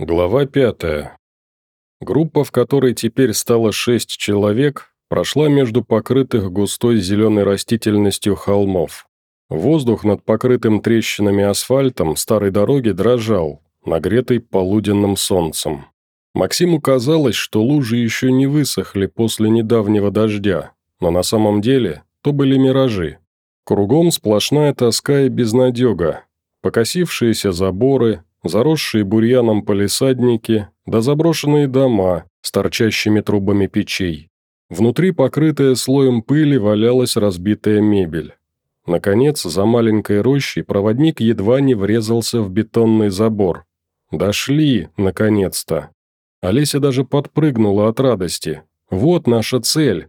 Глава пятая. Группа, в которой теперь стало шесть человек, прошла между покрытых густой зеленой растительностью холмов. Воздух над покрытым трещинами асфальтом старой дороги дрожал, нагретый полуденным солнцем. Максиму казалось, что лужи еще не высохли после недавнего дождя, но на самом деле то были миражи. Кругом сплошная тоска и безнадега, покосившиеся заборы, заросшие бурьяном полисадники, да заброшенные дома с торчащими трубами печей. Внутри, покрытая слоем пыли, валялась разбитая мебель. Наконец, за маленькой рощей проводник едва не врезался в бетонный забор. Дошли, наконец-то. Олеся даже подпрыгнула от радости. «Вот наша цель!»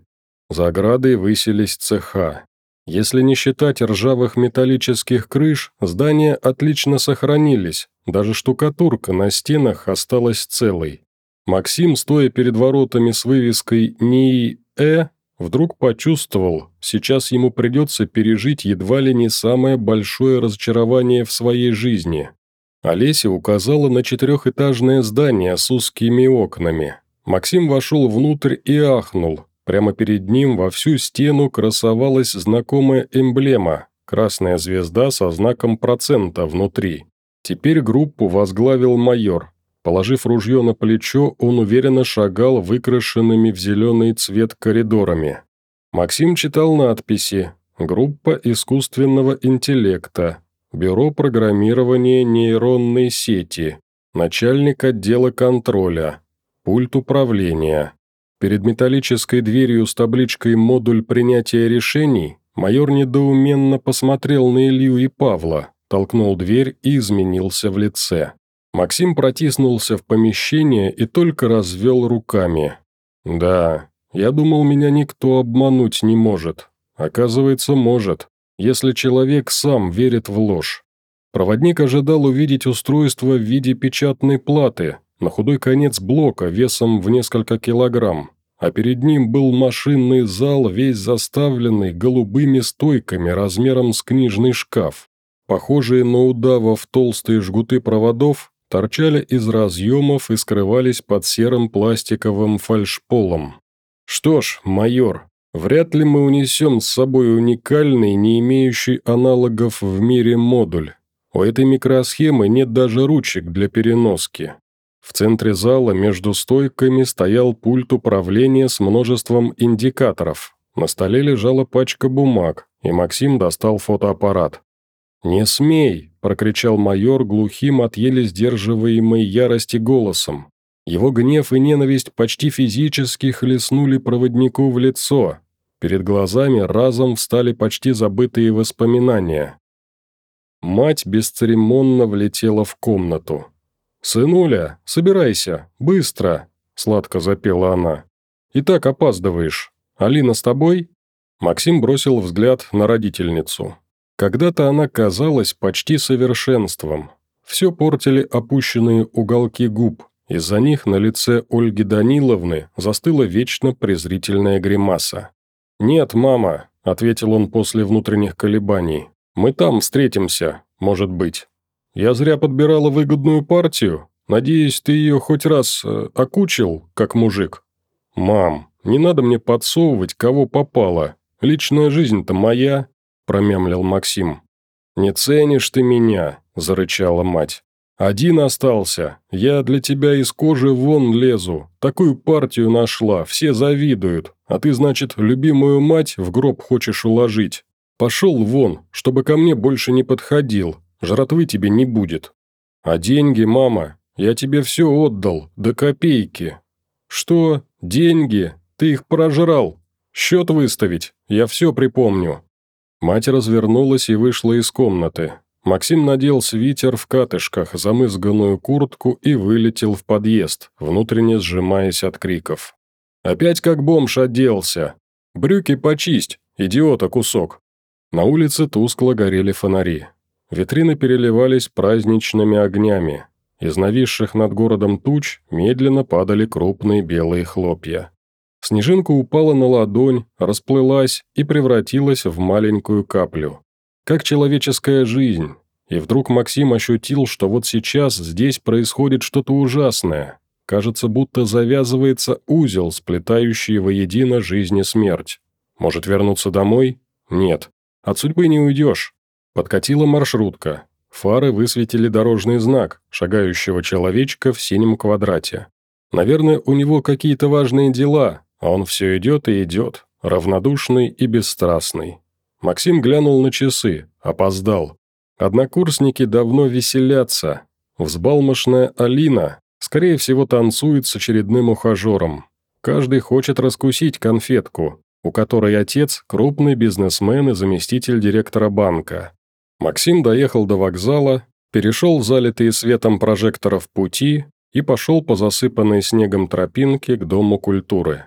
За оградой высились цеха. Если не считать ржавых металлических крыш, здания отлично сохранились, даже штукатурка на стенах осталась целой. Максим, стоя перед воротами с вывеской НИИ-Э, вдруг почувствовал, сейчас ему придется пережить едва ли не самое большое разочарование в своей жизни. Олеся указала на четырехэтажное здание с узкими окнами. Максим вошел внутрь и ахнул, Прямо перед ним во всю стену красовалась знакомая эмблема – красная звезда со знаком процента внутри. Теперь группу возглавил майор. Положив ружье на плечо, он уверенно шагал выкрашенными в зеленый цвет коридорами. Максим читал надписи «Группа искусственного интеллекта», «Бюро программирования нейронной сети», «Начальник отдела контроля», «Пульт управления». Перед металлической дверью с табличкой «Модуль принятия решений» майор недоуменно посмотрел на Илью и Павла, толкнул дверь и изменился в лице. Максим протиснулся в помещение и только развел руками. «Да, я думал, меня никто обмануть не может. Оказывается, может, если человек сам верит в ложь. Проводник ожидал увидеть устройство в виде печатной платы, на худой конец блока весом в несколько килограмм, а перед ним был машинный зал, весь заставленный голубыми стойками размером с книжный шкаф. Похожие на удавов толстые жгуты проводов торчали из разъемов и скрывались под серым пластиковым фальшполом. «Что ж, майор, вряд ли мы унесем с собой уникальный, не имеющий аналогов в мире модуль. У этой микросхемы нет даже ручек для переноски. В центре зала между стойками стоял пульт управления с множеством индикаторов. На столе лежала пачка бумаг, и Максим достал фотоаппарат. «Не смей!» – прокричал майор глухим от еле сдерживаемой ярости голосом. Его гнев и ненависть почти физически хлестнули проводнику в лицо. Перед глазами разом встали почти забытые воспоминания. Мать бесцеремонно влетела в комнату. «Сынуля, собирайся, быстро!» – сладко запела она. «И так опаздываешь. Алина с тобой?» Максим бросил взгляд на родительницу. Когда-то она казалась почти совершенством. Все портили опущенные уголки губ. Из-за них на лице Ольги Даниловны застыла вечно презрительная гримаса. «Нет, мама», – ответил он после внутренних колебаний. «Мы там встретимся, может быть». Я зря подбирала выгодную партию. Надеюсь, ты ее хоть раз э, окучил, как мужик. Мам, не надо мне подсовывать, кого попало. Личная жизнь-то моя», – промямлил Максим. «Не ценишь ты меня», – зарычала мать. «Один остался. Я для тебя из кожи вон лезу. Такую партию нашла, все завидуют. А ты, значит, любимую мать в гроб хочешь уложить. Пошел вон, чтобы ко мне больше не подходил. Жратвы тебе не будет. А деньги, мама, я тебе все отдал, до копейки. Что? Деньги? Ты их прожрал. Счет выставить, я все припомню». Мать развернулась и вышла из комнаты. Максим надел свитер в катышках, замызганную куртку и вылетел в подъезд, внутренне сжимаясь от криков. «Опять как бомж оделся! Брюки почисть, идиота кусок!» На улице тускло горели фонари. Витрины переливались праздничными огнями. Из нависших над городом туч медленно падали крупные белые хлопья. Снежинка упала на ладонь, расплылась и превратилась в маленькую каплю. Как человеческая жизнь. И вдруг Максим ощутил, что вот сейчас здесь происходит что-то ужасное. Кажется, будто завязывается узел, сплетающий воедино жизнь и смерть. Может вернуться домой? Нет. От судьбы не уйдешь. Подкатила маршрутка. Фары высветили дорожный знак, шагающего человечка в синем квадрате. Наверное, у него какие-то важные дела, а он все идет и идет, равнодушный и бесстрастный. Максим глянул на часы, опоздал. Однокурсники давно веселятся. Взбалмошная Алина, скорее всего, танцует с очередным ухажером. Каждый хочет раскусить конфетку, у которой отец – крупный бизнесмен и заместитель директора банка. Максим доехал до вокзала, перешел залитые светом прожекторов пути и пошел по засыпанной снегом тропинке к Дому культуры.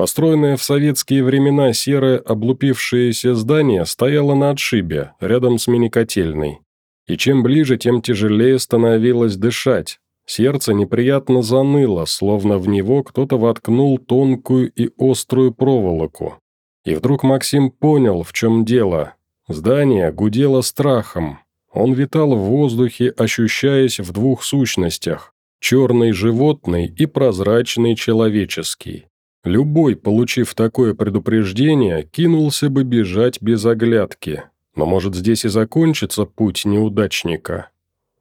Построенное в советские времена серое облупившееся здание стояло на отшибе, рядом с миникотельной. И чем ближе, тем тяжелее становилось дышать. Сердце неприятно заныло, словно в него кто-то воткнул тонкую и острую проволоку. И вдруг Максим понял, в чем дело. Здание гудело страхом. Он витал в воздухе, ощущаясь в двух сущностях – черный животный и прозрачный человеческий. Любой, получив такое предупреждение, кинулся бы бежать без оглядки. Но может здесь и закончится путь неудачника.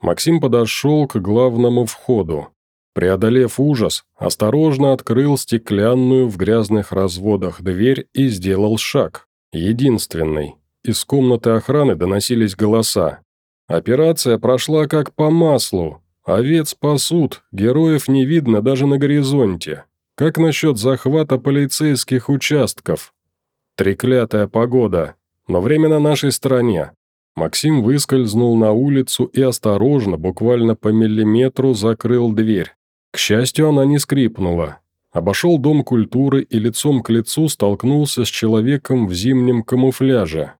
Максим подошел к главному входу. Преодолев ужас, осторожно открыл стеклянную в грязных разводах дверь и сделал шаг. Единственный. Из комнаты охраны доносились голоса. Операция прошла как по маслу. Овец пасут, героев не видно даже на горизонте. Как насчет захвата полицейских участков? Треклятая погода. Но время на нашей стороне. Максим выскользнул на улицу и осторожно, буквально по миллиметру, закрыл дверь. К счастью, она не скрипнула. Обошел дом культуры и лицом к лицу столкнулся с человеком в зимнем камуфляже.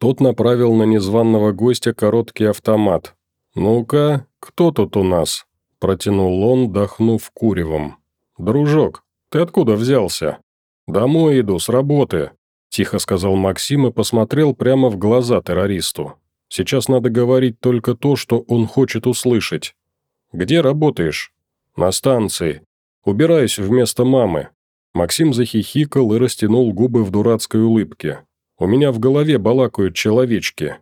Тот направил на незваного гостя короткий автомат. «Ну-ка, кто тут у нас?» – протянул он, дохнув куревом. «Дружок, ты откуда взялся?» «Домой иду, с работы», – тихо сказал Максим и посмотрел прямо в глаза террористу. «Сейчас надо говорить только то, что он хочет услышать. Где работаешь?» «На станции. Убираюсь вместо мамы». Максим захихикал и растянул губы в дурацкой улыбке. У меня в голове балакают человечки».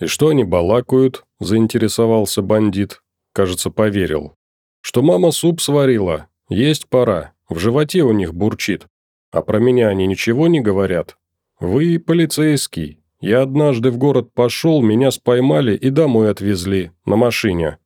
«И что они балакают?» – заинтересовался бандит. Кажется, поверил. «Что мама суп сварила. Есть пора. В животе у них бурчит. А про меня они ничего не говорят? Вы полицейский. Я однажды в город пошел, меня споймали и домой отвезли. На машине.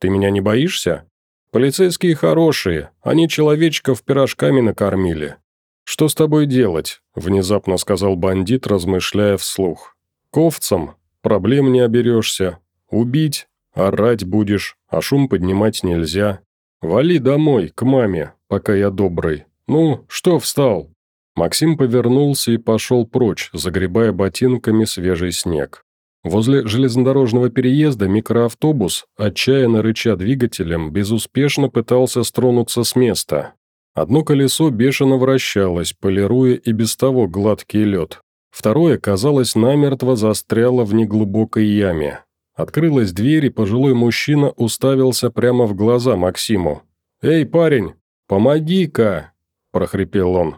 Ты меня не боишься? Полицейские хорошие. Они человечков пирожками накормили. «Что с тобой делать?» – внезапно сказал бандит, размышляя вслух. «Ковцам? Проблем не оберешься. Убить? Орать будешь, а шум поднимать нельзя. Вали домой, к маме, пока я добрый. Ну, что встал?» Максим повернулся и пошел прочь, загребая ботинками свежий снег. Возле железнодорожного переезда микроавтобус, отчаянно рыча двигателем, безуспешно пытался стронуться с места. Одно колесо бешено вращалось, полируя и без того гладкий лед. Второе, казалось, намертво застряло в неглубокой яме. Открылась дверь, и пожилой мужчина уставился прямо в глаза Максиму. «Эй, парень, помоги-ка!» – прохрипел он.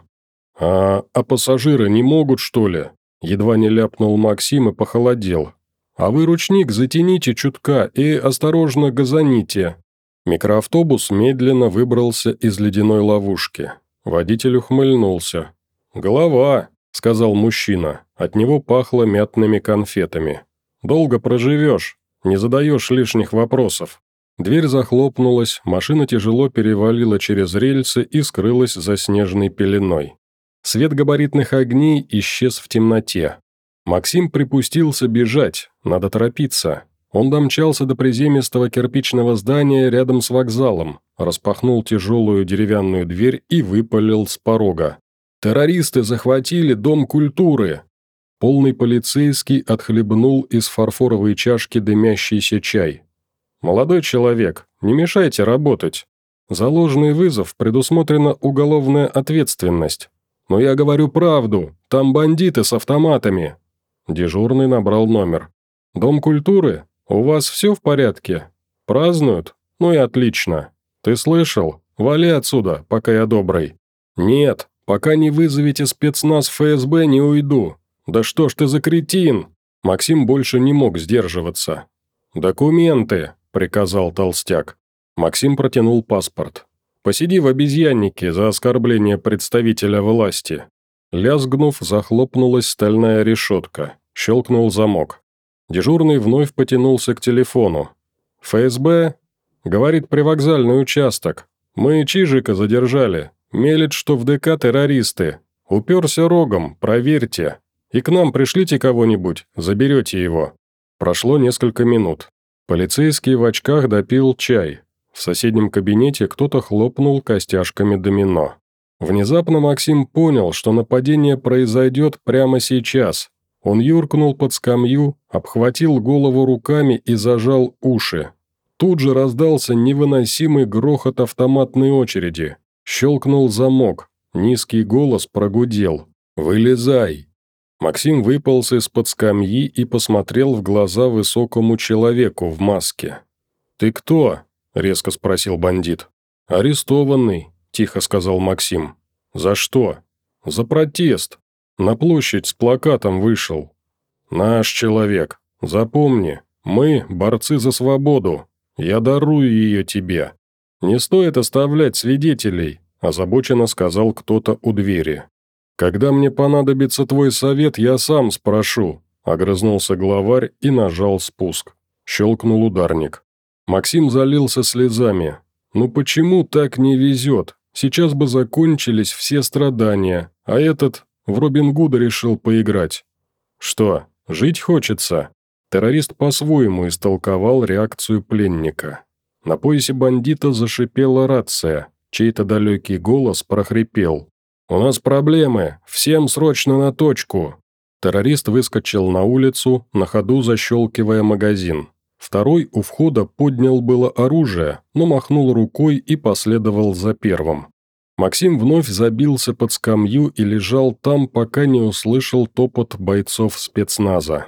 «А, а пассажиры не могут, что ли?» Едва не ляпнул Максим и похолодел. «А вы ручник затяните чутка и осторожно газаните. Микроавтобус медленно выбрался из ледяной ловушки. Водитель ухмыльнулся. «Голова», — сказал мужчина. От него пахло мятными конфетами. «Долго проживешь, не задаешь лишних вопросов». Дверь захлопнулась, машина тяжело перевалила через рельсы и скрылась за снежной пеленой. Свет габаритных огней исчез в темноте. Максим припустился бежать, надо торопиться. Он домчался до приземистого кирпичного здания рядом с вокзалом, распахнул тяжелую деревянную дверь и выпалил с порога. «Террористы захватили Дом культуры!» Полный полицейский отхлебнул из фарфоровой чашки дымящийся чай. «Молодой человек, не мешайте работать. За ложный вызов предусмотрена уголовная ответственность. Но я говорю правду, там бандиты с автоматами». Дежурный набрал номер. «Дом культуры? У вас все в порядке? Празднуют? Ну и отлично. Ты слышал? Вали отсюда, пока я добрый. Нет, пока не вызовете спецназ ФСБ, не уйду. Да что ж ты за кретин? Максим больше не мог сдерживаться. «Документы», — приказал толстяк. Максим протянул паспорт. «Посиди в обезьяннике за оскорбление представителя власти». Лязгнув, захлопнулась стальная решетка. Щелкнул замок. Дежурный вновь потянулся к телефону. «ФСБ?» «Говорит, привокзальный участок. Мы Чижика задержали. Мелет, что в ДК террористы. Уперся рогом, проверьте. И к нам пришлите кого-нибудь, заберете его». Прошло несколько минут. Полицейский в очках допил чай. В соседнем кабинете кто-то хлопнул костяшками домино. Внезапно Максим понял, что нападение произойдет прямо сейчас. Он юркнул под скамью, обхватил голову руками и зажал уши. Тут же раздался невыносимый грохот автоматной очереди. Щелкнул замок. Низкий голос прогудел. «Вылезай!» Максим выполз из-под скамьи и посмотрел в глаза высокому человеку в маске. «Ты кто?» – резко спросил бандит. «Арестованный», – тихо сказал Максим. «За что?» «За протест. На площадь с плакатом вышел. Наш человек. Запомни, мы – борцы за свободу. Я дарую ее тебе. Не стоит оставлять свидетелей», – озабоченно сказал кто-то у двери. «Когда мне понадобится твой совет, я сам спрошу», – огрызнулся главарь и нажал спуск. Щелкнул ударник. Максим залился слезами. «Ну почему так не везет? Сейчас бы закончились все страдания, а этот в Робин Гуда решил поиграть». «Что, жить хочется?» Террорист по-своему истолковал реакцию пленника. На поясе бандита зашипела рация, чей-то далекий голос прохрипел. «У нас проблемы! Всем срочно на точку!» Террорист выскочил на улицу, на ходу защелкивая магазин. Второй у входа поднял было оружие, но махнул рукой и последовал за первым. Максим вновь забился под скамью и лежал там, пока не услышал топот бойцов спецназа.